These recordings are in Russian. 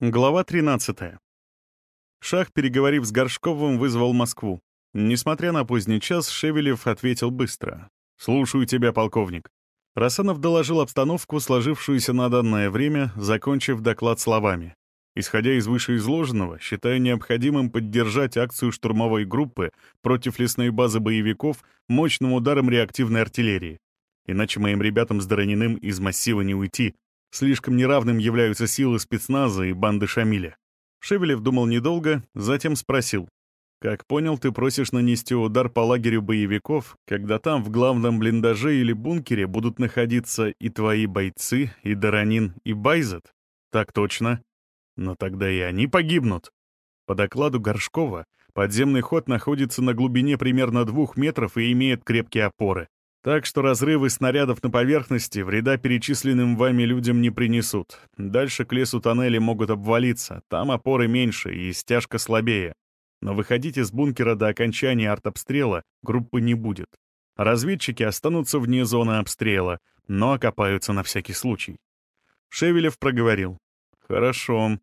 Глава 13. Шах, переговорив с Горшковым, вызвал Москву. Несмотря на поздний час, Шевелев ответил быстро. «Слушаю тебя, полковник». Расанов доложил обстановку, сложившуюся на данное время, закончив доклад словами. Исходя из вышеизложенного, считаю необходимым поддержать акцию штурмовой группы против лесной базы боевиков мощным ударом реактивной артиллерии. Иначе моим ребятам с Дорониным из массива не уйти, Слишком неравным являются силы спецназа и банды Шамиля. Шевелев думал недолго, затем спросил. «Как понял, ты просишь нанести удар по лагерю боевиков, когда там в главном блиндаже или бункере будут находиться и твои бойцы, и Даранин, и Байзет?» «Так точно. Но тогда и они погибнут». По докладу Горшкова, подземный ход находится на глубине примерно двух метров и имеет крепкие опоры. Так что разрывы снарядов на поверхности вреда перечисленным вами людям не принесут. Дальше к лесу тоннели могут обвалиться, там опоры меньше и стяжка слабее. Но выходить из бункера до окончания артобстрела группы не будет. Разведчики останутся вне зоны обстрела, но окопаются на всякий случай. Шевелев проговорил. «Хорошо.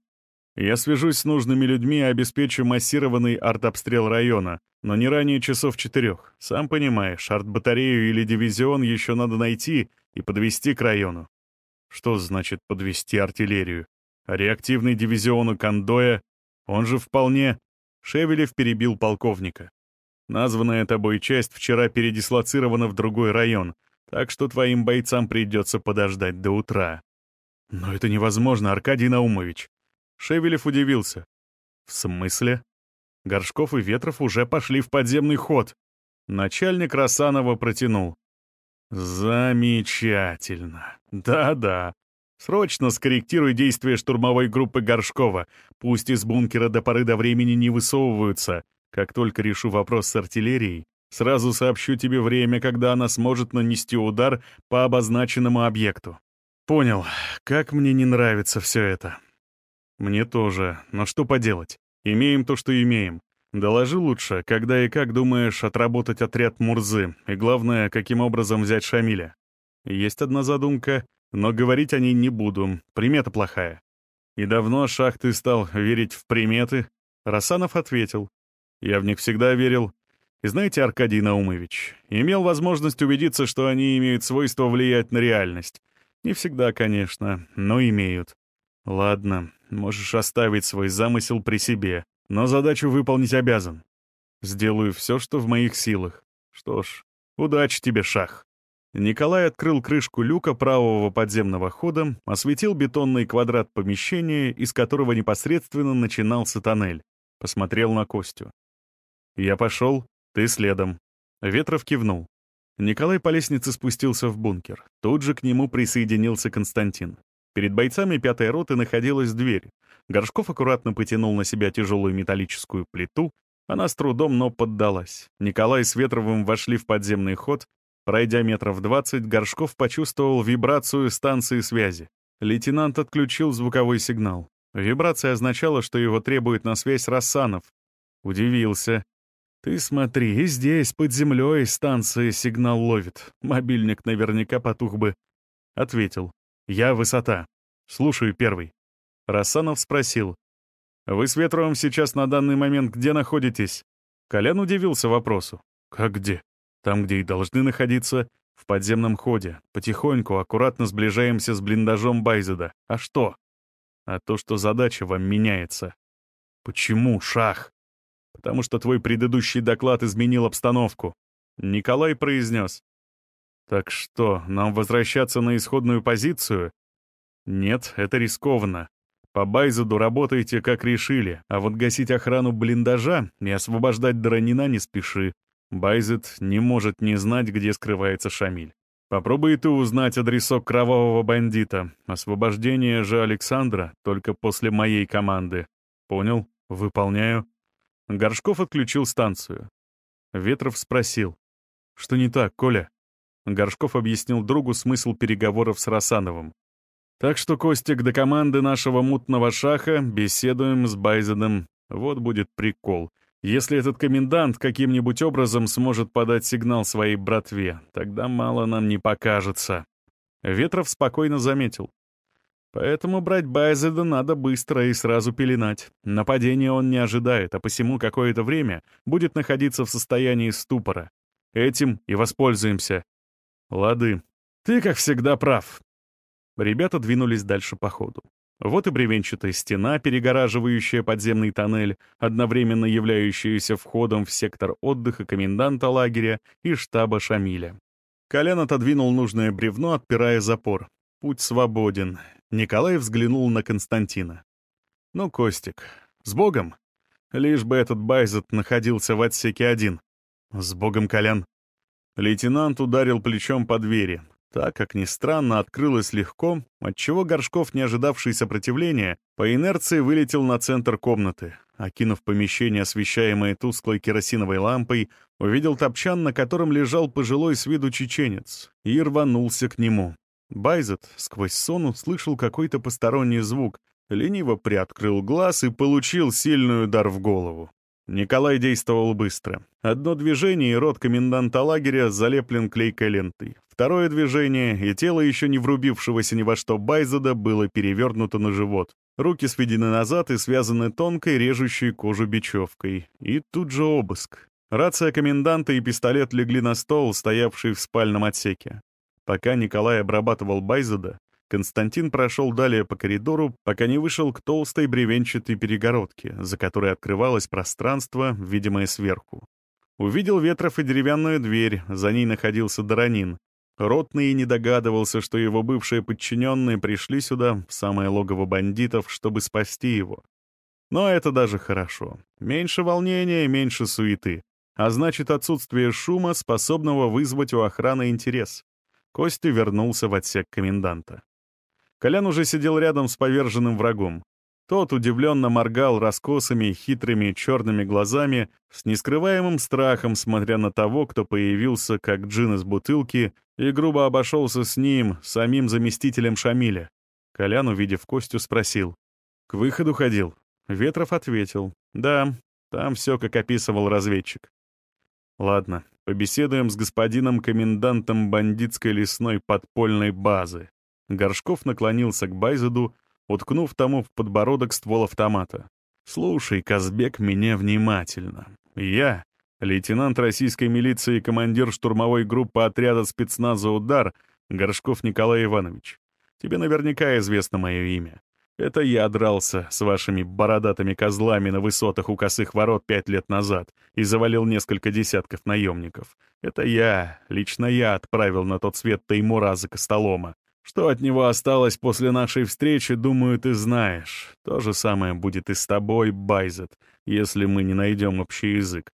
Я свяжусь с нужными людьми и обеспечу массированный артобстрел района, но не ранее часов четырех. Сам понимаешь, арт-батарею или дивизион еще надо найти и подвести к району. Что значит подвести артиллерию? А реактивный дивизион у Кондоя, он же вполне... Шевелев перебил полковника. Названная тобой часть вчера передислоцирована в другой район, так что твоим бойцам придется подождать до утра. Но это невозможно, Аркадий Наумович. Шевелев удивился. «В смысле?» Горшков и Ветров уже пошли в подземный ход. Начальник Росанова протянул. «Замечательно. Да-да. Срочно скорректируй действия штурмовой группы Горшкова. Пусть из бункера до поры до времени не высовываются. Как только решу вопрос с артиллерией, сразу сообщу тебе время, когда она сможет нанести удар по обозначенному объекту». «Понял. Как мне не нравится все это. «Мне тоже. Но что поделать? Имеем то, что имеем. Доложи лучше, когда и как думаешь отработать отряд Мурзы, и главное, каким образом взять Шамиля. Есть одна задумка, но говорить о ней не буду, примета плохая. И давно, Шах, ты стал верить в приметы? Расанов ответил. Я в них всегда верил. И знаете, Аркадий Наумович, имел возможность убедиться, что они имеют свойство влиять на реальность. Не всегда, конечно, но имеют. Ладно, Можешь оставить свой замысел при себе, но задачу выполнить обязан. Сделаю все, что в моих силах. Что ж, удачи тебе, Шах. Николай открыл крышку люка правого подземного хода, осветил бетонный квадрат помещения, из которого непосредственно начинался тоннель. Посмотрел на Костю. «Я пошел, ты следом». Ветров кивнул. Николай по лестнице спустился в бункер. Тут же к нему присоединился Константин. Перед бойцами пятой роты находилась дверь. Горшков аккуратно потянул на себя тяжелую металлическую плиту. Она с трудом, но поддалась. Николай с Ветровым вошли в подземный ход. Пройдя метров двадцать, Горшков почувствовал вибрацию станции связи. Лейтенант отключил звуковой сигнал. Вибрация означала, что его требует на связь Рассанов. Удивился. «Ты смотри, здесь, под землей, станция сигнал ловит. Мобильник наверняка потух бы». Ответил. «Я высота. Слушаю первый». Рассанов спросил. «Вы с Ветровым сейчас на данный момент где находитесь?» Колян удивился вопросу. «Как где?» «Там, где и должны находиться, в подземном ходе. Потихоньку, аккуратно сближаемся с блиндажом Байзеда. А что?» «А то, что задача вам меняется». «Почему, Шах?» «Потому что твой предыдущий доклад изменил обстановку». Николай произнес. Так что, нам возвращаться на исходную позицию? Нет, это рискованно. По Байзеду работайте, как решили, а вот гасить охрану блиндажа и освобождать Дронина не спеши. Байзет не может не знать, где скрывается Шамиль. Попробуй ты узнать адресок кровавого бандита. Освобождение же Александра только после моей команды. Понял? Выполняю. Горшков отключил станцию. Ветров спросил. Что не так, Коля? Горшков объяснил другу смысл переговоров с Росановым. «Так что, Костик, до команды нашего мутного шаха беседуем с Байзеном. Вот будет прикол. Если этот комендант каким-нибудь образом сможет подать сигнал своей братве, тогда мало нам не покажется». Ветров спокойно заметил. Поэтому брать Байзеда надо быстро и сразу пеленать. Нападения он не ожидает, а посему какое-то время будет находиться в состоянии ступора. Этим и воспользуемся. Лады. Ты, как всегда, прав. Ребята двинулись дальше по ходу. Вот и бревенчатая стена, перегораживающая подземный тоннель, одновременно являющаяся входом в сектор отдыха коменданта лагеря и штаба Шамиля. Колян отодвинул нужное бревно, отпирая запор. Путь свободен. Николай взглянул на Константина. «Ну, Костик, с Богом? Лишь бы этот Байзет находился в отсеке один. С Богом, Колян!» Лейтенант ударил плечом по двери. Так, как ни странно, открылось легко, отчего Горшков, не ожидавший сопротивления, по инерции вылетел на центр комнаты. Окинув помещение, освещаемое тусклой керосиновой лампой, увидел топчан, на котором лежал пожилой с виду чеченец, и рванулся к нему. Байзет сквозь сон услышал какой-то посторонний звук, лениво приоткрыл глаз и получил сильный удар в голову. Николай действовал быстро. Одно движение, и рот коменданта лагеря залеплен клейкой лентой. Второе движение, и тело еще не врубившегося ни во что Байзеда было перевернуто на живот. Руки сведены назад и связаны тонкой, режущей кожу бечевкой. И тут же обыск. Рация коменданта и пистолет легли на стол, стоявший в спальном отсеке. Пока Николай обрабатывал Байзеда, Константин прошел далее по коридору, пока не вышел к толстой бревенчатой перегородке, за которой открывалось пространство, видимое сверху. Увидел Ветров и деревянную дверь, за ней находился Доронин. Ротный не догадывался, что его бывшие подчиненные пришли сюда, в самое логово бандитов, чтобы спасти его. Но это даже хорошо. Меньше волнения, меньше суеты. А значит, отсутствие шума, способного вызвать у охраны интерес. Костя вернулся в отсек коменданта. Колян уже сидел рядом с поверженным врагом. Тот удивленно моргал раскосыми, хитрыми, черными глазами, с нескрываемым страхом, смотря на того, кто появился, как джин из бутылки, и грубо обошелся с ним, самим заместителем Шамиля. Колян, увидев Костю, спросил. «К выходу ходил?» Ветров ответил. «Да, там все, как описывал разведчик». «Ладно, Побеседуем с господином комендантом бандитской лесной подпольной базы. Горшков наклонился к Байзеду, уткнув тому в подбородок ствол автомата. «Слушай, Казбек, меня внимательно. Я, лейтенант российской милиции и командир штурмовой группы отряда спецназа «Удар» Горшков Николай Иванович. Тебе наверняка известно мое имя. Это я дрался с вашими бородатыми козлами на высотах у косых ворот пять лет назад и завалил несколько десятков наемников. Это я, лично я отправил на тот свет Таймура за Костолома. Что от него осталось после нашей встречи, думаю, ты знаешь. То же самое будет и с тобой, Байзет, если мы не найдем общий язык.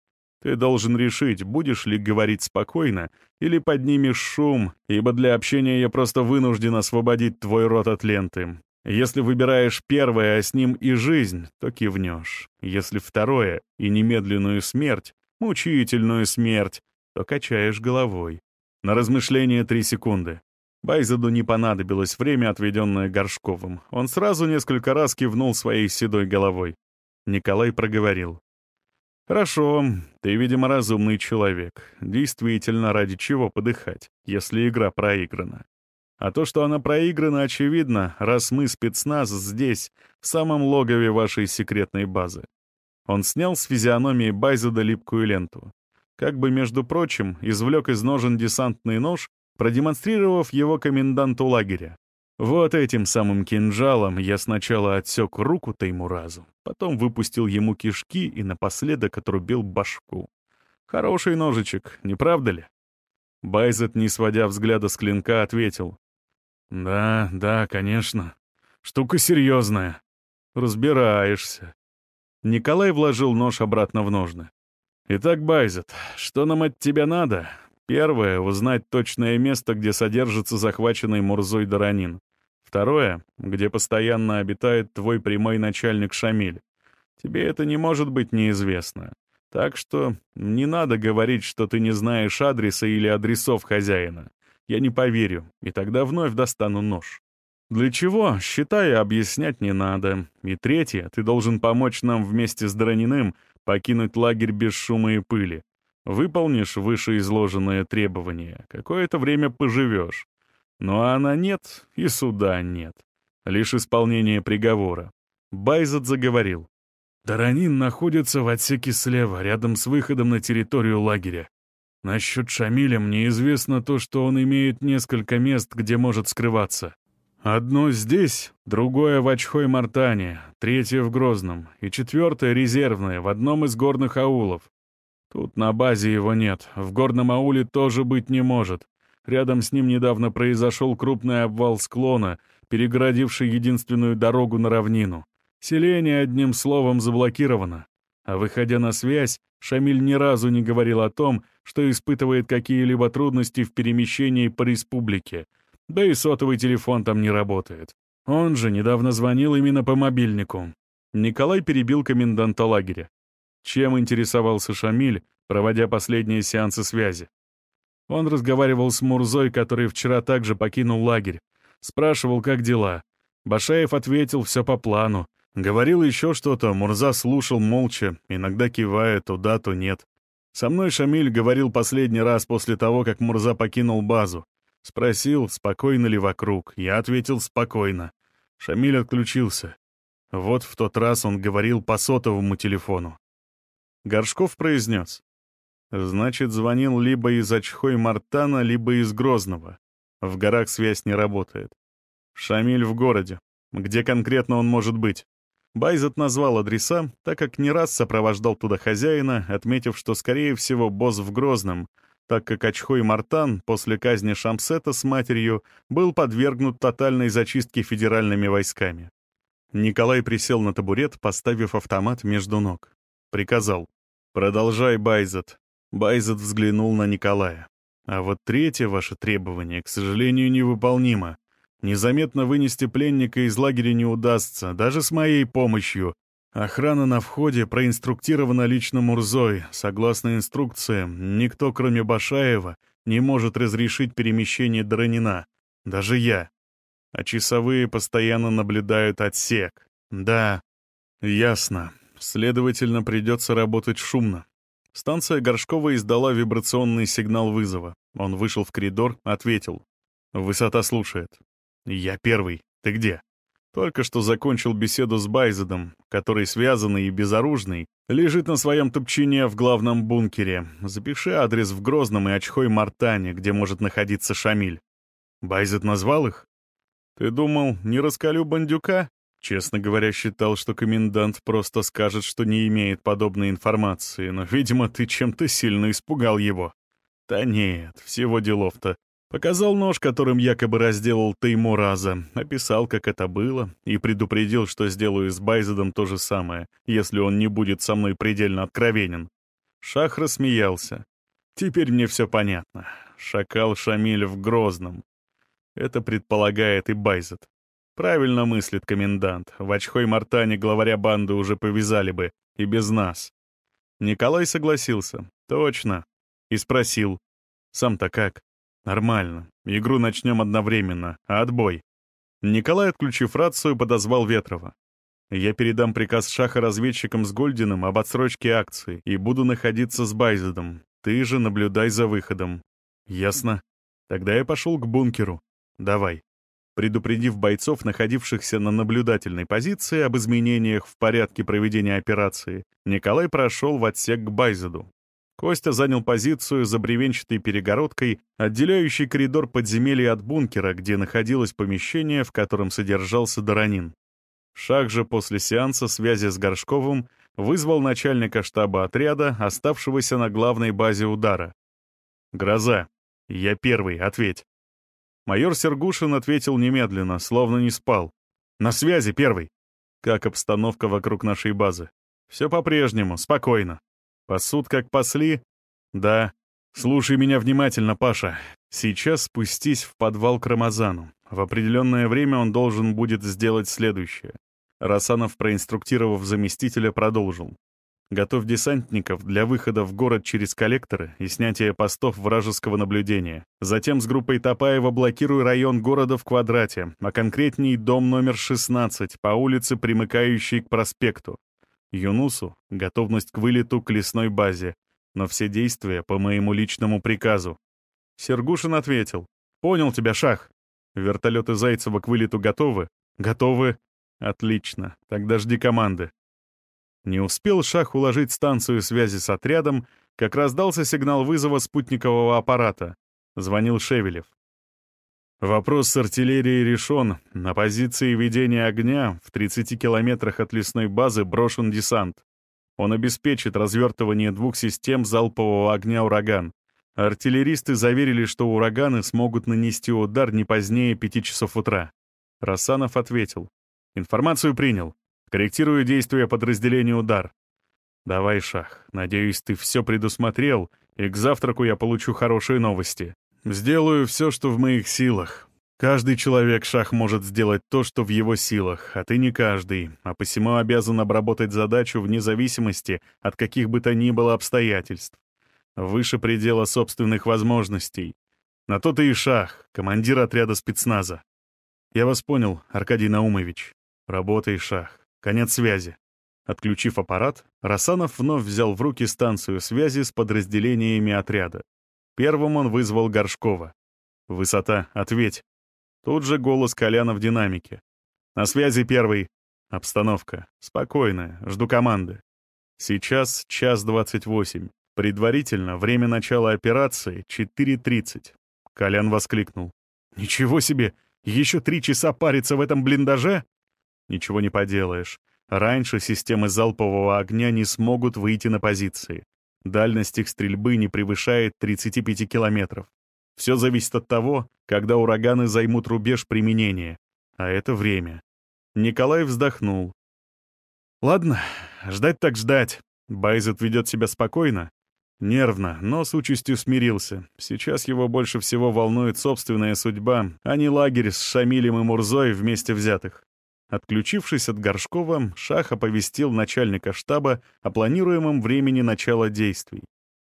Ты должен решить, будешь ли говорить спокойно или поднимешь шум, ибо для общения я просто вынужден освободить твой рот от ленты. Если выбираешь первое, а с ним и жизнь, то кивнешь. Если второе — и немедленную смерть, мучительную смерть, то качаешь головой. На размышление три секунды. Байзаду не понадобилось время, отведенное Горшковым. Он сразу несколько раз кивнул своей седой головой. Николай проговорил. «Хорошо, ты, видимо, разумный человек. Действительно, ради чего подыхать, если игра проиграна? А то, что она проиграна, очевидно, раз мы спецназ здесь, в самом логове вашей секретной базы. Он снял с физиономии Байзеда липкую ленту. Как бы, между прочим, извлек из ножен десантный нож, продемонстрировав его коменданту лагеря. Вот этим самым кинжалом я сначала отсек руку Таймуразу, потом выпустил ему кишки и напоследок отрубил башку. Хороший ножичек, не правда ли? Байзет, не сводя взгляда с клинка, ответил. «Да, да, конечно. Штука серьезная. Разбираешься». Николай вложил нож обратно в ножны. «Итак, Байзет, что нам от тебя надо? Первое — узнать точное место, где содержится захваченный Мурзой Доронин. Второе — где постоянно обитает твой прямой начальник Шамиль. Тебе это не может быть неизвестно. Так что не надо говорить, что ты не знаешь адреса или адресов хозяина. Я не поверю, и тогда вновь достану нож. Для чего, считаю, объяснять не надо. И третье, ты должен помочь нам вместе с Драниным покинуть лагерь без шума и пыли. Выполнишь вышеизложенное требование, какое-то время поживешь. А она нет, и суда нет. Лишь исполнение приговора. Байзет заговорил. Даранин находится в отсеке слева, рядом с выходом на территорию лагеря. Насчет Шамиля мне известно то, что он имеет несколько мест, где может скрываться. Одно здесь, другое в Очхой-Мартане, третье в Грозном и четвертое резервное в одном из горных аулов. Тут на базе его нет, в горном ауле тоже быть не может. Рядом с ним недавно произошел крупный обвал склона, перегородивший единственную дорогу на равнину. Селение, одним словом, заблокировано. А выходя на связь, Шамиль ни разу не говорил о том, что испытывает какие-либо трудности в перемещении по республике. Да и сотовый телефон там не работает. Он же недавно звонил именно по мобильнику. Николай перебил коменданта лагеря. Чем интересовался Шамиль, проводя последние сеансы связи? Он разговаривал с Мурзой, который вчера также покинул лагерь. Спрашивал, как дела. Башаев ответил все по плану. Говорил еще что-то, Мурза слушал молча, иногда кивая то да, то нет. Со мной Шамиль говорил последний раз после того, как Мурза покинул базу. Спросил, спокойно ли вокруг. Я ответил спокойно. Шамиль отключился. Вот в тот раз он говорил по сотовому телефону. Горшков произнес. Значит, звонил либо из Очхой-Мартана, либо из Грозного. В горах связь не работает. Шамиль в городе. Где конкретно он может быть? Байзет назвал адреса, так как не раз сопровождал туда хозяина, отметив, что, скорее всего, босс в Грозном, так как Очхой Мартан после казни Шамсета с матерью был подвергнут тотальной зачистке федеральными войсками. Николай присел на табурет, поставив автомат между ног. Приказал. «Продолжай, Байзет». Байзет взглянул на Николая. «А вот третье ваше требование, к сожалению, невыполнимо. Незаметно вынести пленника из лагеря не удастся, даже с моей помощью. Охрана на входе проинструктирована лично Мурзой. Согласно инструкциям, никто, кроме Башаева, не может разрешить перемещение Дронина. Даже я. А часовые постоянно наблюдают отсек. Да, ясно. Следовательно, придется работать шумно. Станция Горшкова издала вибрационный сигнал вызова. Он вышел в коридор, ответил. Высота слушает. «Я первый. Ты где?» Только что закончил беседу с Байзедом, который связанный и безоружный, лежит на своем топчине в главном бункере. Запиши адрес в Грозном и Очхой-Мартане, где может находиться Шамиль. Байзед назвал их? Ты думал, не раскалю бандюка? Честно говоря, считал, что комендант просто скажет, что не имеет подобной информации, но, видимо, ты чем-то сильно испугал его. Да нет, всего делов-то. Показал нож, которым якобы разделал Теймураза, описал, как это было, и предупредил, что сделаю с Байзедом то же самое, если он не будет со мной предельно откровенен. Шах рассмеялся. «Теперь мне все понятно. Шакал Шамиль в Грозном. Это предполагает и Байзед. Правильно мыслит комендант. В Очхой-Мартане главаря банды уже повязали бы, и без нас». Николай согласился. «Точно». И спросил. «Сам-то как?» «Нормально. Игру начнем одновременно. А отбой?» Николай, отключив рацию, подозвал Ветрова. «Я передам приказ Шаха разведчикам с Гольдиным об отсрочке акции и буду находиться с Байзедом. Ты же наблюдай за выходом». «Ясно. Тогда я пошел к бункеру. Давай». Предупредив бойцов, находившихся на наблюдательной позиции, об изменениях в порядке проведения операции, Николай прошел в отсек к Байзеду. Костя занял позицию за бревенчатой перегородкой, отделяющей коридор подземелья от бункера, где находилось помещение, в котором содержался Доронин. Шах же после сеанса связи с Горшковым вызвал начальника штаба отряда, оставшегося на главной базе удара. «Гроза. Я первый, ответь». Майор Сергушин ответил немедленно, словно не спал. «На связи, первый». «Как обстановка вокруг нашей базы?» «Все по-прежнему, спокойно». Пасут как пасли? Да. Слушай меня внимательно, Паша. Сейчас спустись в подвал к Рамазану. В определенное время он должен будет сделать следующее. Расанов, проинструктировав заместителя, продолжил. Готовь десантников для выхода в город через коллекторы и снятия постов вражеского наблюдения. Затем с группой Топаева блокируй район города в квадрате, а конкретней дом номер 16 по улице, примыкающей к проспекту. Юнусу — готовность к вылету к лесной базе, но все действия по моему личному приказу. Сергушин ответил. «Понял тебя, Шах. Вертолеты Зайцева к вылету готовы? Готовы? Отлично. Тогда жди команды. Не успел Шах уложить станцию связи с отрядом, как раздался сигнал вызова спутникового аппарата. Звонил Шевелев. Вопрос с артиллерией решен. На позиции ведения огня в 30 километрах от лесной базы брошен десант. Он обеспечит развертывание двух систем залпового огня «Ураган». Артиллеристы заверили, что «Ураганы» смогут нанести удар не позднее 5 часов утра. Рассанов ответил. «Информацию принял. Корректирую действия подразделения «Удар». «Давай, Шах. Надеюсь, ты все предусмотрел, и к завтраку я получу хорошие новости. Сделаю все, что в моих силах. Каждый человек, Шах, может сделать то, что в его силах, а ты не каждый, а посему обязан обработать задачу вне зависимости от каких бы то ни было обстоятельств. Выше предела собственных возможностей. На то ты и Шах, командир отряда спецназа. Я вас понял, Аркадий Наумович. Работай, Шах. Конец связи. Отключив аппарат, Расанов вновь взял в руки станцию связи с подразделениями отряда. Первым он вызвал Горшкова. «Высота, ответь». Тут же голос Коляна в динамике. «На связи первый. Обстановка. Спокойная. Жду команды. Сейчас час двадцать восемь. Предварительно время начала операции 4.30. Колян воскликнул. «Ничего себе! Еще три часа париться в этом блиндаже?» «Ничего не поделаешь. Раньше системы залпового огня не смогут выйти на позиции. Дальность их стрельбы не превышает 35 километров. Все зависит от того, когда ураганы займут рубеж применения. А это время. Николай вздохнул. «Ладно, ждать так ждать. Байзет ведет себя спокойно. Нервно, но с участью смирился. Сейчас его больше всего волнует собственная судьба, а не лагерь с Шамилем и Мурзой вместе взятых. Отключившись от Горшкова, Шах оповестил начальника штаба о планируемом времени начала действий.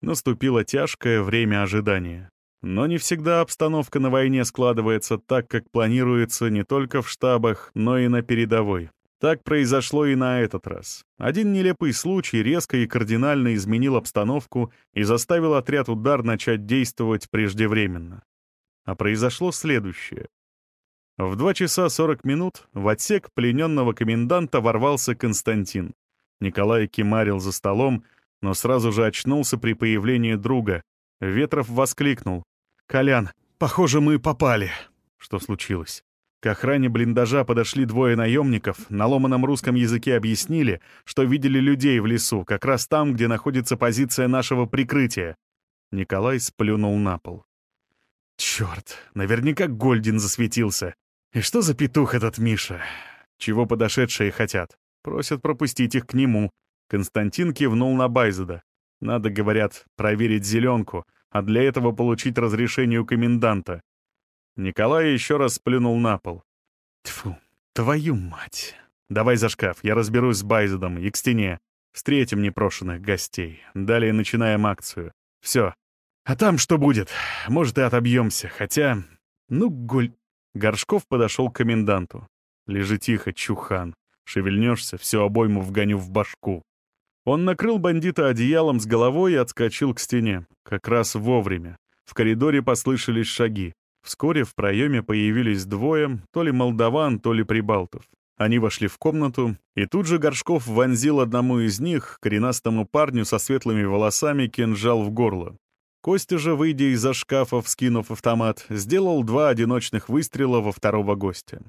Наступило тяжкое время ожидания. Но не всегда обстановка на войне складывается так, как планируется не только в штабах, но и на передовой. Так произошло и на этот раз. Один нелепый случай резко и кардинально изменил обстановку и заставил отряд «Удар» начать действовать преждевременно. А произошло следующее. В 2 часа 40 минут в отсек плененного коменданта ворвался Константин. Николай кимарил за столом, но сразу же очнулся при появлении друга. Ветров воскликнул. «Колян, похоже, мы попали». Что случилось? К охране блиндажа подошли двое наемников, на ломаном русском языке объяснили, что видели людей в лесу, как раз там, где находится позиция нашего прикрытия. Николай сплюнул на пол. «Черт, наверняка Гольдин засветился. И что за петух этот Миша? Чего подошедшие хотят? Просят пропустить их к нему. Константин кивнул на Байзеда. Надо, говорят, проверить зеленку, а для этого получить разрешение у коменданта. Николай еще раз сплюнул на пол. Тьфу, твою мать. Давай за шкаф, я разберусь с Байзедом и к стене. Встретим непрошенных гостей. Далее начинаем акцию. Все. А там что будет? Может, и отобьемся, хотя... Ну, голь... Горшков подошел к коменданту. «Лежи тихо, чухан. Шевельнешься, всю обойму вгоню в башку». Он накрыл бандита одеялом с головой и отскочил к стене. Как раз вовремя. В коридоре послышались шаги. Вскоре в проеме появились двое, то ли молдаван, то ли прибалтов. Они вошли в комнату, и тут же Горшков вонзил одному из них, коренастому парню со светлыми волосами, кинжал в горло. Костя же, выйдя из-за шкафа, вскинув автомат, сделал два одиночных выстрела во второго гостя.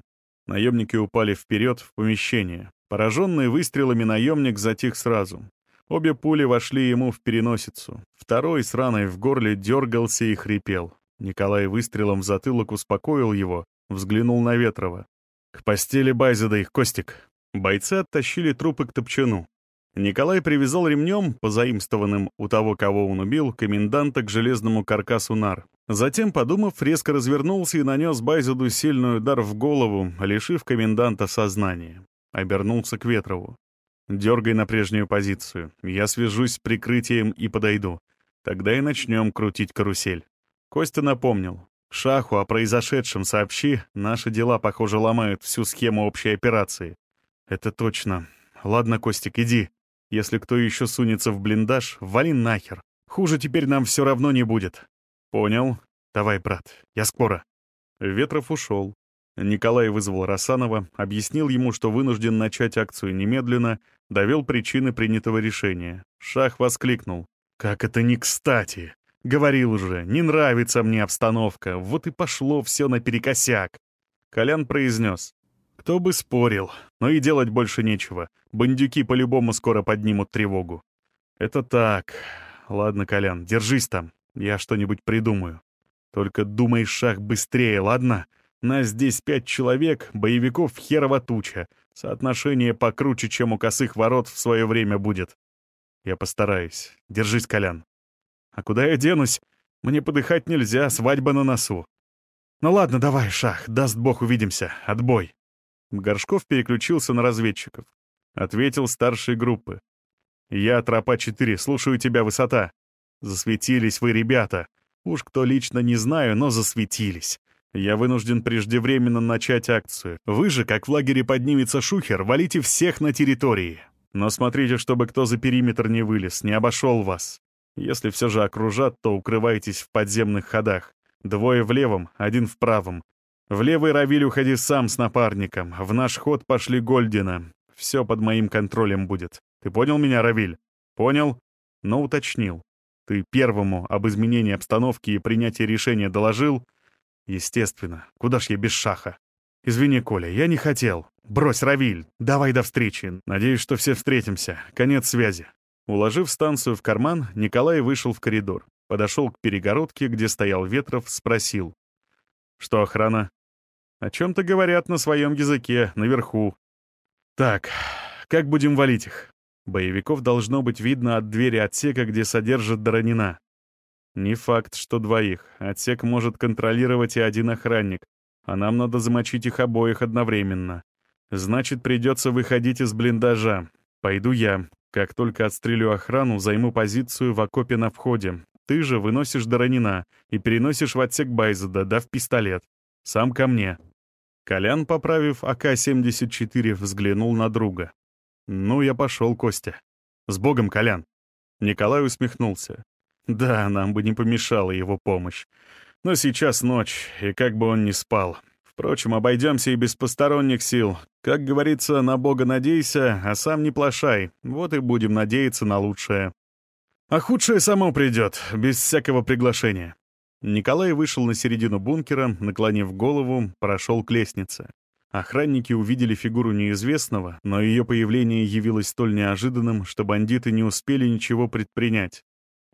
Наемники упали вперед в помещение. Пораженный выстрелами наемник затих сразу. Обе пули вошли ему в переносицу. Второй с раной в горле дергался и хрипел. Николай выстрелом в затылок успокоил его, взглянул на Ветрова. «К постели Байзеда их, Костик!» Бойцы оттащили трупы к топчану. Николай привязал ремнем, позаимствованным у того, кого он убил, коменданта к железному каркасу нар. Затем, подумав, резко развернулся и нанес Байзеду сильный удар в голову, лишив коменданта сознания. Обернулся к Ветрову. «Дергай на прежнюю позицию. Я свяжусь с прикрытием и подойду. Тогда и начнем крутить карусель». Костя напомнил. «Шаху о произошедшем сообщи. Наши дела, похоже, ломают всю схему общей операции». «Это точно. Ладно, Костик, иди. Если кто еще сунется в блиндаж, вали нахер. Хуже теперь нам все равно не будет. Понял. Давай, брат, я скоро. Ветров ушел. Николай вызвал Рассанова, объяснил ему, что вынужден начать акцию немедленно, довел причины принятого решения. Шах воскликнул. «Как это не кстати! Говорил же, не нравится мне обстановка, вот и пошло все наперекосяк!» Колян произнес. «Кто бы спорил, но и делать больше нечего. Бандюки по-любому скоро поднимут тревогу». «Это так. Ладно, Колян, держись там. Я что-нибудь придумаю. Только думай, шаг быстрее, ладно? Нас здесь пять человек, боевиков херова туча. Соотношение покруче, чем у косых ворот в свое время будет. Я постараюсь. Держись, Колян. А куда я денусь? Мне подыхать нельзя, свадьба на носу. Ну ладно, давай, Шах, даст бог увидимся. Отбой. Горшков переключился на разведчиков. Ответил старшей группы. «Я, тропа 4, слушаю тебя, высота. Засветились вы, ребята. Уж кто лично не знаю, но засветились. Я вынужден преждевременно начать акцию. Вы же, как в лагере поднимется шухер, валите всех на территории. Но смотрите, чтобы кто за периметр не вылез, не обошел вас. Если все же окружат, то укрывайтесь в подземных ходах. Двое в левом, один в правом. В левый Равиль уходи сам с напарником. В наш ход пошли Гольдина. Все под моим контролем будет. Ты понял меня, Равиль? Понял? Но уточнил. Ты первому об изменении обстановки и принятии решения доложил? Естественно. Куда ж я без шаха? Извини, Коля, я не хотел. Брось, Равиль. Давай до встречи. Надеюсь, что все встретимся. Конец связи. Уложив станцию в карман, Николай вышел в коридор. Подошел к перегородке, где стоял Ветров, спросил. «Что охрана?» «О чем-то говорят на своем языке, наверху». «Так, как будем валить их?» Боевиков должно быть видно от двери отсека, где содержат Доронина. Не факт, что двоих. Отсек может контролировать и один охранник, а нам надо замочить их обоих одновременно. Значит, придется выходить из блиндажа. Пойду я. Как только отстрелю охрану, займу позицию в окопе на входе. Ты же выносишь Доронина и переносишь в отсек Байзеда, дав пистолет. Сам ко мне. Колян, поправив АК-74, взглянул на друга. «Ну, я пошел, Костя. С Богом, Колян!» Николай усмехнулся. «Да, нам бы не помешала его помощь. Но сейчас ночь, и как бы он ни спал. Впрочем, обойдемся и без посторонних сил. Как говорится, на Бога надейся, а сам не плашай. Вот и будем надеяться на лучшее. А худшее само придет, без всякого приглашения». Николай вышел на середину бункера, наклонив голову, прошел к лестнице. Охранники увидели фигуру неизвестного, но ее появление явилось столь неожиданным, что бандиты не успели ничего предпринять.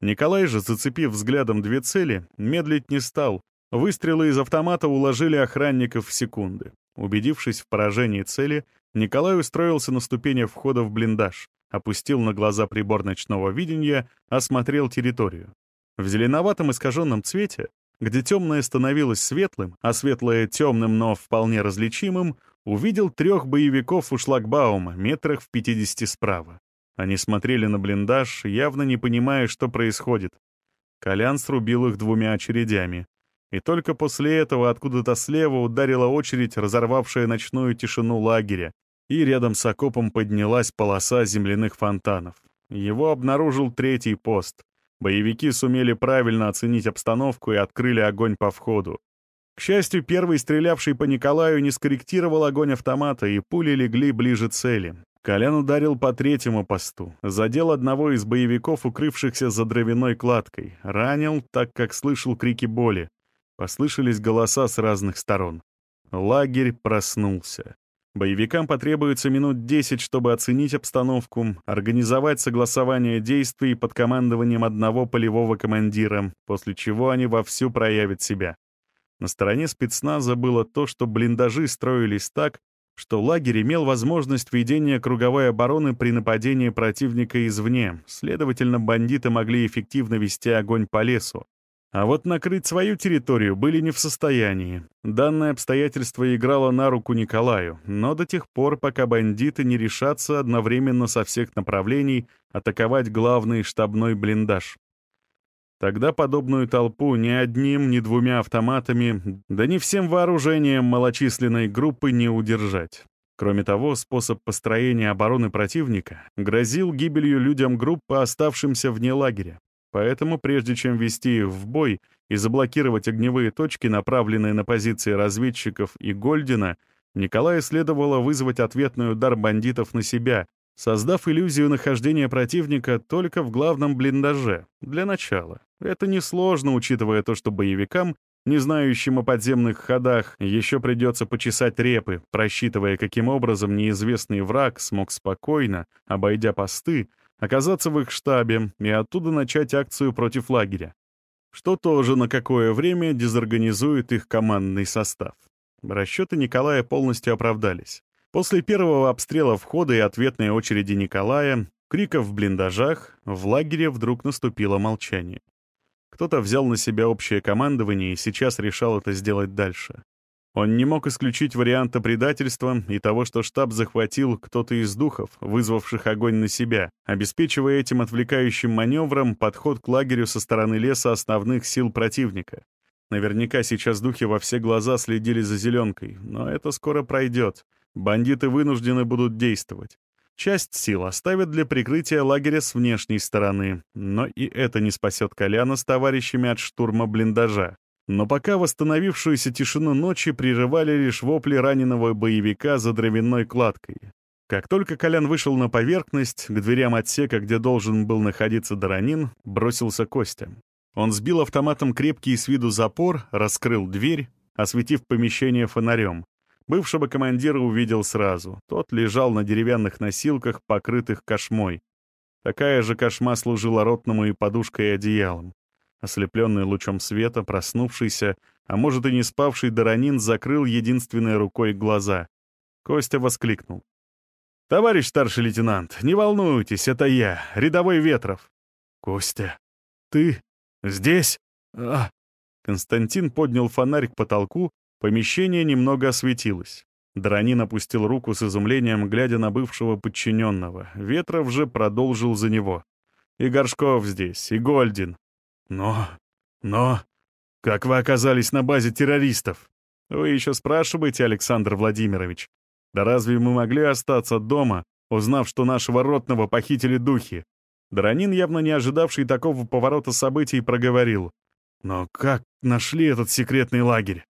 Николай же, зацепив взглядом две цели, медлить не стал. Выстрелы из автомата уложили охранников в секунды. Убедившись в поражении цели, Николай устроился на ступенях входа в блиндаж, опустил на глаза прибор ночного видения, осмотрел территорию. В зеленоватом искаженном цвете где темное становилось светлым, а светлое темным, но вполне различимым, увидел трех боевиков у шлагбаума, метрах в 50 справа. Они смотрели на блиндаж, явно не понимая, что происходит. Колян срубил их двумя очередями. И только после этого откуда-то слева ударила очередь, разорвавшая ночную тишину лагеря, и рядом с окопом поднялась полоса земляных фонтанов. Его обнаружил третий пост. Боевики сумели правильно оценить обстановку и открыли огонь по входу. К счастью, первый, стрелявший по Николаю, не скорректировал огонь автомата, и пули легли ближе цели. Колян ударил по третьему посту, задел одного из боевиков, укрывшихся за дровяной кладкой, ранил, так как слышал крики боли. Послышались голоса с разных сторон. Лагерь проснулся. Боевикам потребуется минут 10, чтобы оценить обстановку, организовать согласование действий под командованием одного полевого командира, после чего они вовсю проявят себя. На стороне спецназа было то, что блиндажи строились так, что лагерь имел возможность ведения круговой обороны при нападении противника извне, следовательно, бандиты могли эффективно вести огонь по лесу. А вот накрыть свою территорию были не в состоянии. Данное обстоятельство играло на руку Николаю, но до тех пор, пока бандиты не решатся одновременно со всех направлений атаковать главный штабной блиндаж. Тогда подобную толпу ни одним, ни двумя автоматами, да ни всем вооружением малочисленной группы не удержать. Кроме того, способ построения обороны противника грозил гибелью людям группы, оставшимся вне лагеря. Поэтому, прежде чем вести их в бой, и заблокировать огневые точки, направленные на позиции разведчиков и Гольдина, Николаю следовало вызвать ответный удар бандитов на себя, создав иллюзию нахождения противника только в главном блиндаже, для начала. Это несложно, учитывая то, что боевикам, не знающим о подземных ходах, еще придется почесать репы, просчитывая, каким образом неизвестный враг смог спокойно, обойдя посты, оказаться в их штабе и оттуда начать акцию против лагеря, что тоже на какое время дезорганизует их командный состав. Расчеты Николая полностью оправдались. После первого обстрела входа и ответной очереди Николая, криков в блиндажах, в лагере вдруг наступило молчание. Кто-то взял на себя общее командование и сейчас решал это сделать дальше. Он не мог исключить варианта предательства и того, что штаб захватил кто-то из духов, вызвавших огонь на себя, обеспечивая этим отвлекающим маневром подход к лагерю со стороны леса основных сил противника. Наверняка сейчас духи во все глаза следили за зеленкой, но это скоро пройдет. Бандиты вынуждены будут действовать. Часть сил оставят для прикрытия лагеря с внешней стороны, но и это не спасет Коляна с товарищами от штурма блиндажа. Но пока восстановившуюся тишину ночи прерывали лишь вопли раненого боевика за дровяной кладкой. Как только Колян вышел на поверхность, к дверям отсека, где должен был находиться Доранин, бросился Костя. Он сбил автоматом крепкий с виду запор, раскрыл дверь, осветив помещение фонарем. Бывшего командира увидел сразу. Тот лежал на деревянных носилках, покрытых кошмой. Такая же кошма служила ротному и подушкой и одеялом. Ослепленный лучом света, проснувшийся, а может и не спавший Доранин закрыл единственной рукой глаза. Костя воскликнул. «Товарищ старший лейтенант, не волнуйтесь, это я, рядовой Ветров». «Костя, ты здесь?» а. Константин поднял фонарь к потолку, помещение немного осветилось. Дранин опустил руку с изумлением, глядя на бывшего подчиненного. Ветров же продолжил за него. «И Горшков здесь, и Гольдин. Но... но... Как вы оказались на базе террористов? Вы еще спрашиваете, Александр Владимирович? Да разве мы могли остаться дома, узнав, что нашего ротного похитили духи? Дранин, явно не ожидавший такого поворота событий, проговорил. Но как нашли этот секретный лагерь?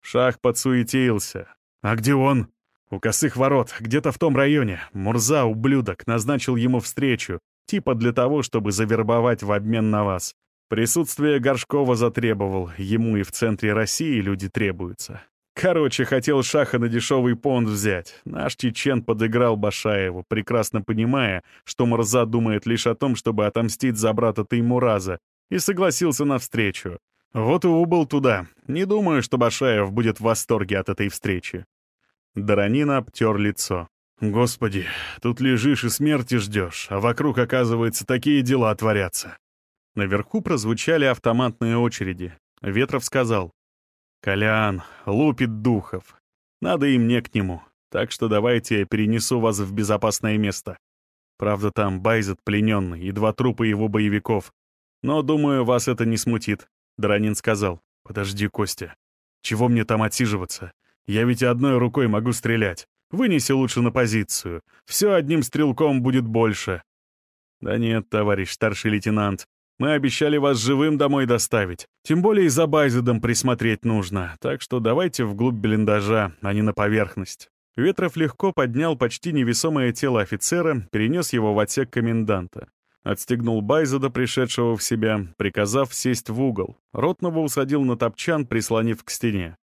Шах подсуетился. А где он? У косых ворот, где-то в том районе. Мурза, ублюдок, назначил ему встречу, типа для того, чтобы завербовать в обмен на вас. Присутствие Горшкова затребовал, ему и в центре России люди требуются. Короче, хотел Шаха на дешевый понт взять. Наш чечен подыграл Башаеву, прекрасно понимая, что Мурза думает лишь о том, чтобы отомстить за брата Таймураза, и согласился на встречу. Вот и убыл туда. Не думаю, что Башаев будет в восторге от этой встречи. Доронин обтер лицо. «Господи, тут лежишь и смерти ждешь, а вокруг, оказывается, такие дела творятся». Наверху прозвучали автоматные очереди. Ветров сказал. «Колян, лупит духов. Надо и мне к нему. Так что давайте я перенесу вас в безопасное место. Правда, там Байзет плененный и два трупа его боевиков. Но, думаю, вас это не смутит», — Дранин сказал. «Подожди, Костя. Чего мне там отсиживаться? Я ведь одной рукой могу стрелять. Вынеси лучше на позицию. Все одним стрелком будет больше». «Да нет, товарищ старший лейтенант, мы обещали вас живым домой доставить. Тем более и за Байзедом присмотреть нужно. Так что давайте вглубь блиндажа, а не на поверхность». Ветров легко поднял почти невесомое тело офицера, перенес его в отсек коменданта. Отстегнул Байзеда, пришедшего в себя, приказав сесть в угол. Ротного усадил на топчан, прислонив к стене.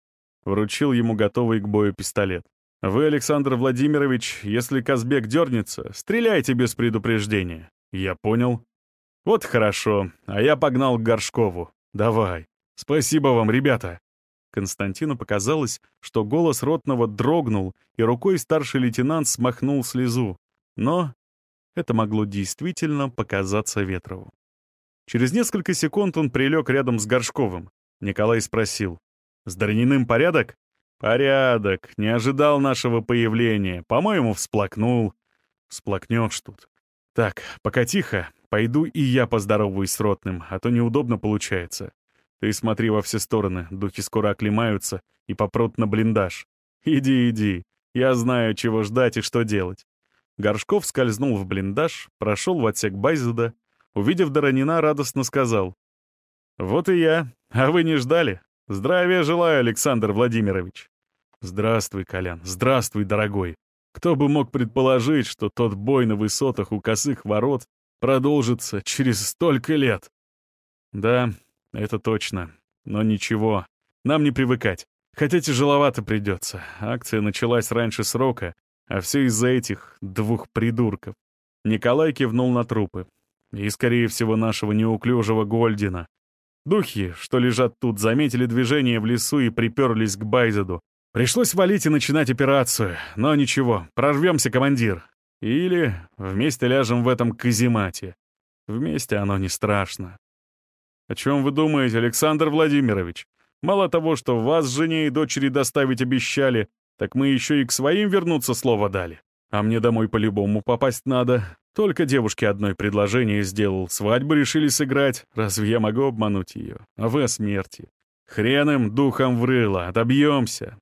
Вручил ему готовый к бою пистолет. «Вы, Александр Владимирович, если Казбек дернется, стреляйте без предупреждения». «Я понял», «Вот хорошо, а я погнал к Горшкову. Давай. Спасибо вам, ребята». Константину показалось, что голос ротного дрогнул, и рукой старший лейтенант смахнул слезу. Но это могло действительно показаться Ветрову. Через несколько секунд он прилег рядом с Горшковым. Николай спросил. «С Дарниным порядок?» «Порядок. Не ожидал нашего появления. По-моему, всплакнул». «Всплакнешь тут. Так, пока тихо. Пойду и я поздороваюсь с ротным, а то неудобно получается. Ты смотри во все стороны, духи скоро оклемаются и попрут на блиндаж. Иди, иди, я знаю, чего ждать и что делать. Горшков скользнул в блиндаж, прошел в отсек Байзеда, увидев Доронина, радостно сказал. «Вот и я. А вы не ждали? Здравия желаю, Александр Владимирович. Здравствуй, Колян, здравствуй, дорогой. Кто бы мог предположить, что тот бой на высотах у косых ворот продолжится через столько лет? Да, это точно. Но ничего, нам не привыкать. Хотя тяжеловато придется. Акция началась раньше срока, а все из-за этих двух придурков. Николай кивнул на трупы. И, скорее всего, нашего неуклюжего Гольдина. Духи, что лежат тут, заметили движение в лесу и приперлись к Байзеду. Пришлось валить и начинать операцию. Но ничего, прорвемся, командир. Или вместе ляжем в этом каземате. Вместе оно не страшно. О чем вы думаете, Александр Владимирович? Мало того, что вас жене и дочери доставить обещали, так мы еще и к своим вернуться слово дали. А мне домой по-любому попасть надо. Только девушке одной предложение сделал. Свадьбу решили сыграть. Разве я могу обмануть ее? А вы о смерти. Хрен им духом врыло. Отобьемся.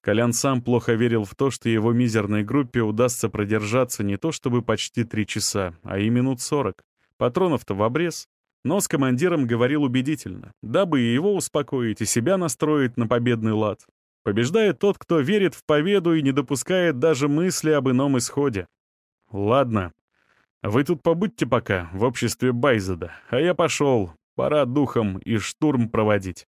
Колян сам плохо верил в то, что его мизерной группе удастся продержаться не то чтобы почти три часа, а и минут сорок. Патронов-то в обрез. Но с командиром говорил убедительно, дабы и его успокоить, и себя настроить на победный лад. Побеждает тот, кто верит в победу и не допускает даже мысли об ином исходе. Ладно, вы тут побудьте пока, в обществе Байзеда, а я пошел, пора духом и штурм проводить.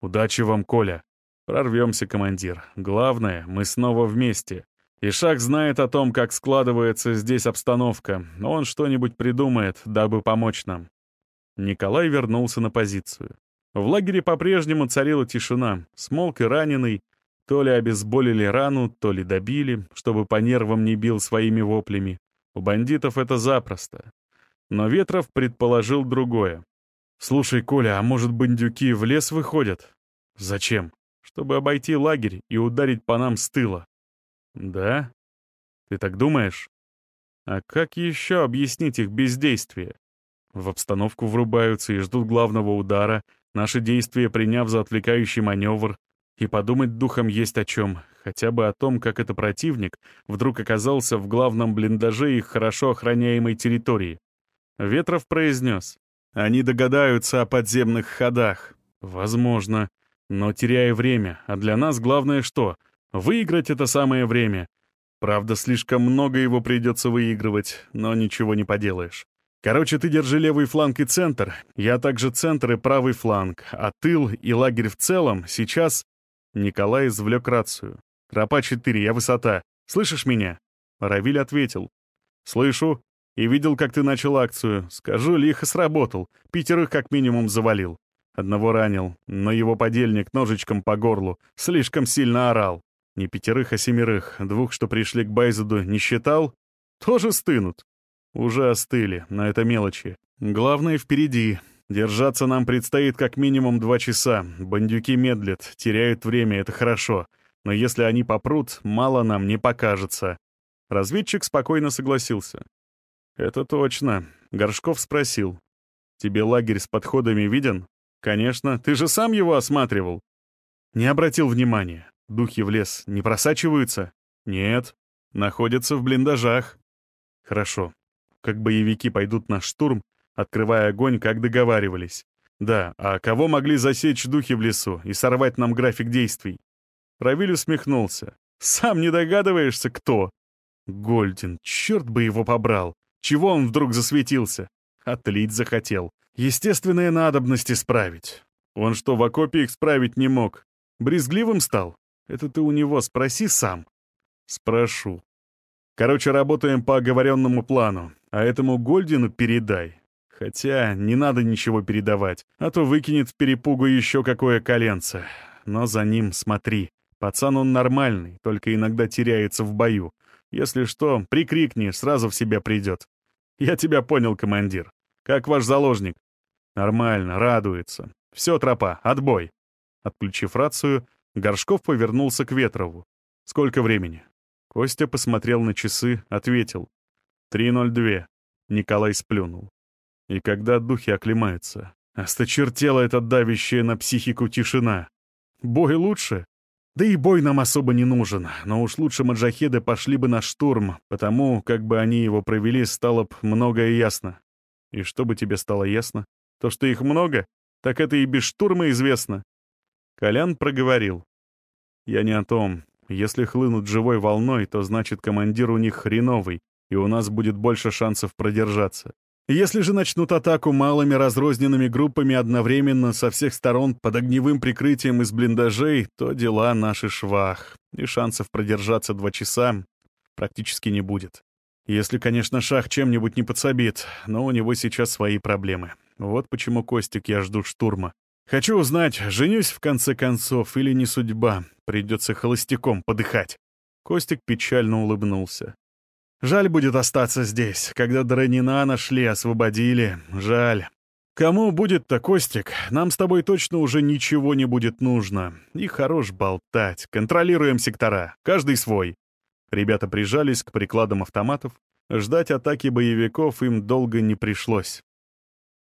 Удачи вам, Коля. Прорвемся, командир. Главное, мы снова вместе. Ишак знает о том, как складывается здесь обстановка, но он что-нибудь придумает, дабы помочь нам. Николай вернулся на позицию. В лагере по-прежнему царила тишина, смолк и раненый, то ли обезболили рану, то ли добили, чтобы по нервам не бил своими воплями. У бандитов это запросто. Но Ветров предположил другое. «Слушай, Коля, а может, бандюки в лес выходят?» «Зачем?» «Чтобы обойти лагерь и ударить по нам с тыла». «Да? Ты так думаешь?» «А как еще объяснить их бездействие?» В обстановку врубаются и ждут главного удара, наши действия приняв за отвлекающий маневр. И подумать духом есть о чем, хотя бы о том, как это противник вдруг оказался в главном блиндаже их хорошо охраняемой территории. Ветров произнес. Они догадаются о подземных ходах. Возможно. Но теряя время, а для нас главное что? Выиграть это самое время. Правда, слишком много его придется выигрывать, но ничего не поделаешь. Короче, ты держи левый фланг и центр, я также центр и правый фланг, а тыл и лагерь в целом сейчас...» Николай извлек рацию. «Тропа 4, я высота. Слышишь меня?» Равиль ответил. «Слышу. И видел, как ты начал акцию. Скажу, лихо сработал. Пятерых как минимум завалил. Одного ранил, но его подельник ножичком по горлу. Слишком сильно орал. Не пятерых, а семерых. Двух, что пришли к Байзеду, не считал? Тоже стынут. Уже остыли, но это мелочи. Главное впереди. Держаться нам предстоит как минимум два часа. Бандюки медлят, теряют время, это хорошо. Но если они попрут, мало нам не покажется. Разведчик спокойно согласился. «Это точно». Горшков спросил. «Тебе лагерь с подходами виден?» «Конечно. Ты же сам его осматривал». Не обратил внимания. Духи в лес не просачиваются? Нет. Находятся в блиндажах. Хорошо как боевики пойдут на штурм, открывая огонь, как договаривались. Да, а кого могли засечь духи в лесу и сорвать нам график действий? Равиль усмехнулся. «Сам не догадываешься, кто?» Гольдин, черт бы его побрал! Чего он вдруг засветился? Отлить захотел. Естественные надобности справить. Он что, в окопе их справить не мог? Брезгливым стал? Это ты у него спроси сам. Спрошу. Короче, работаем по оговоренному плану. А этому Гольдину передай. Хотя не надо ничего передавать, а то выкинет в перепугу еще какое коленце. Но за ним смотри. Пацан он нормальный, только иногда теряется в бою. Если что, прикрикни, сразу в себя придет. Я тебя понял, командир. Как ваш заложник? Нормально, радуется. Все, тропа, отбой. Отключив рацию, Горшков повернулся к Ветрову. Сколько времени? Костя посмотрел на часы, ответил. «3.02». Николай сплюнул. И когда духи оклемаются, осточертела эта давящая на психику тишина. Бой лучше? Да и бой нам особо не нужен, но уж лучше маджахеды пошли бы на штурм, потому как бы они его провели, стало б многое ясно. И что бы тебе стало ясно? То, что их много? Так это и без штурма известно. Колян проговорил. Я не о том. Если хлынут живой волной, то значит командир у них хреновый, и у нас будет больше шансов продержаться. Если же начнут атаку малыми разрозненными группами одновременно со всех сторон под огневым прикрытием из блиндажей, то дела наши швах, и шансов продержаться два часа практически не будет. Если, конечно, Шах чем-нибудь не подсобит, но у него сейчас свои проблемы. Вот почему, Костик, я жду штурма. Хочу узнать, женюсь в конце концов или не судьба. Придется холостяком подыхать. Костик печально улыбнулся. Жаль будет остаться здесь. Когда Дранина нашли, освободили. Жаль. Кому будет-то, Костик? Нам с тобой точно уже ничего не будет нужно. И хорош болтать. Контролируем сектора. Каждый свой. Ребята прижались к прикладам автоматов. Ждать атаки боевиков им долго не пришлось.